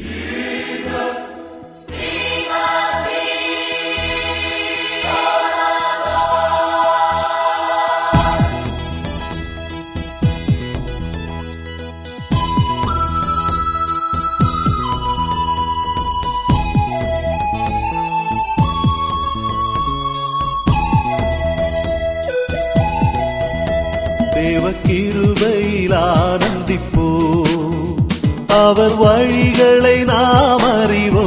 Yeah. தேவ கிருபையில் ஆனந்திப்போ அவர் வழிகளை நாம் அறிவோ.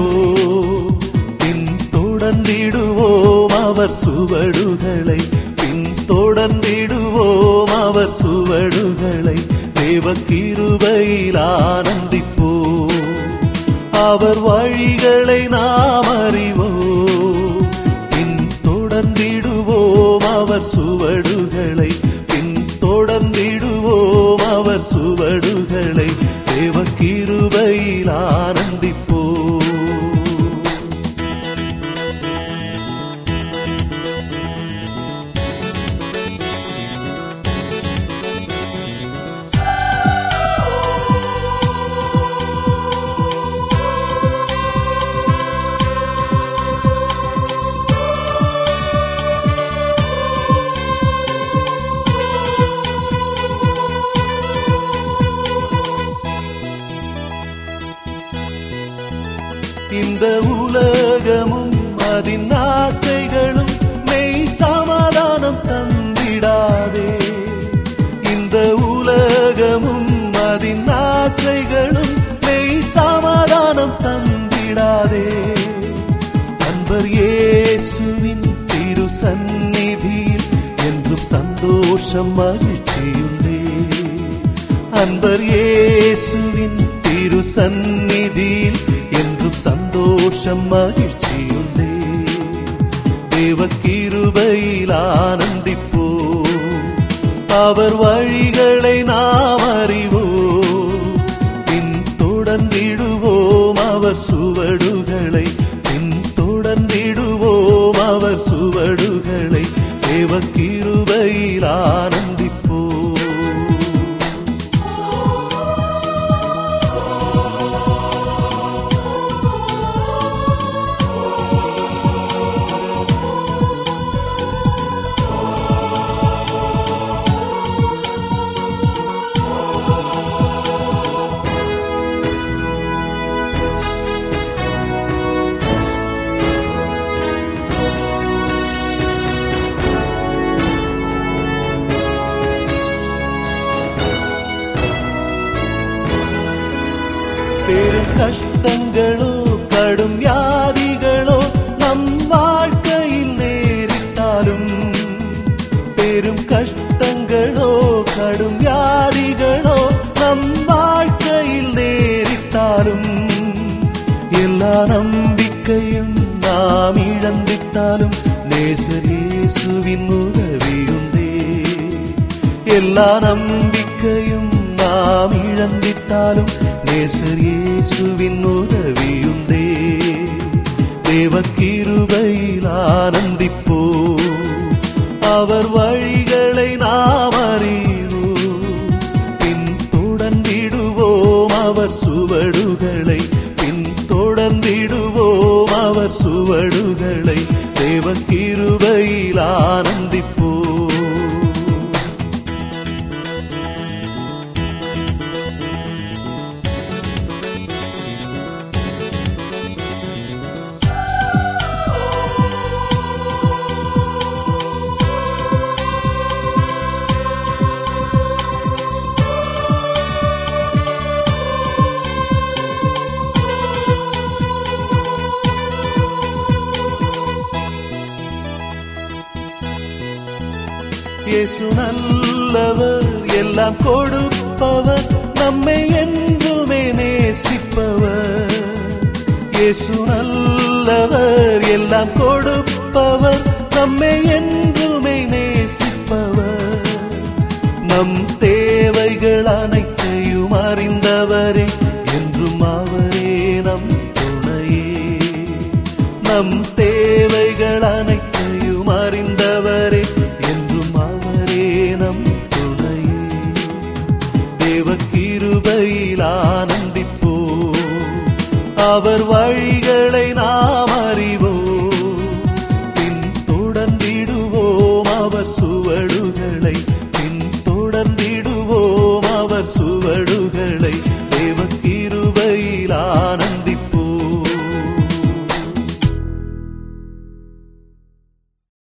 பின் தொடர்ந்திடுவோம் அவர் சுவடுகளை. பின் தொடர்ந்திடுவோம் அவர் சுவடுகளை. தேவ கிருபையில் ஆனந்திப்போ அவர் வழிகளை நாம் அறிவோ. பின் தொடர்ந்திடுவோம் அவர் சுவடுகளை. விடுவோம் அவர் சுவடுகளை தேவக்கிருபையில் ஆனந்தி இந்த உலகமும் அதன் ஆசைகளும் மெய் சமாதானம் தந்திடாதே. இந்த உலகமும் அதன் ஆசைகளும் மெய் சமாதானம் தந்திடாதே. அன்பர் இயேசுவின் திரு சந்நிதியில் என்றும் சந்தோஷம் மகிழ்ச்சியுண்டே. அன்பர் இயேசுவின் திரு சந்நிதியில் சந்தோஷம் மகிழ்ச்சியுண்டே தேவ கிருபையில் ஆனந்திப்போ அவர் வழிகளை நாம் அறிவோ பின் தொடர்ந்திடுவோம் அவர் சுவடுகளை பின் தொடர்ந்திடுவோம் அவர் பெரும் கஷ்டங்களோ கடும் வியாதிகளோ நம் வாழ்க்கையில் நேரிட்டாலும் பெரும் கஷ்டங்களோ கடும் வியாதிகளோ நம் வாழ்க்கையில் நேரிட்டாலும் எல்லா நம்பிக்கையும் நாம் இழந்திட்டாலும் நேசரேசுவின் இயேசுவின் உதவியுண்டே. எல்லா நம்பிக்கையும் நாம் இழந்திட்டாலும் நேசர் இயேசுவின் உதவியுந்தே தேவ கிருபையில் ஆனந்திப்போ. அவர் வழிகளை நாம் அறிவோ பின் தொடர்ந்திடுவோம் அவர் சுவடுகளை. பின் தொடர்ந்திடுவோம் அவர் சுவடுகளை. தேவ கிருபையில் ஆனந்திப்போ. இயேசு நல்லவர் எல்லாம் கொடுப்பவர் நம்மை என்றுமே நேசிப்பவர். இயேசு நல்லவர் எல்லாம் கொடுப்பவர் நம்மை என்றுமே நேசிப்பவர். நம் தேவைகள் அனைத்தையும் அறிந்தவரே. அவர் வழிகளை நாம் அறிவோம். பின் தொடர்ந்திடுவோம் அவர் சுவடுகளை. பின் தொடர்ந்திடுவோம் அவர் சுவடுகளை.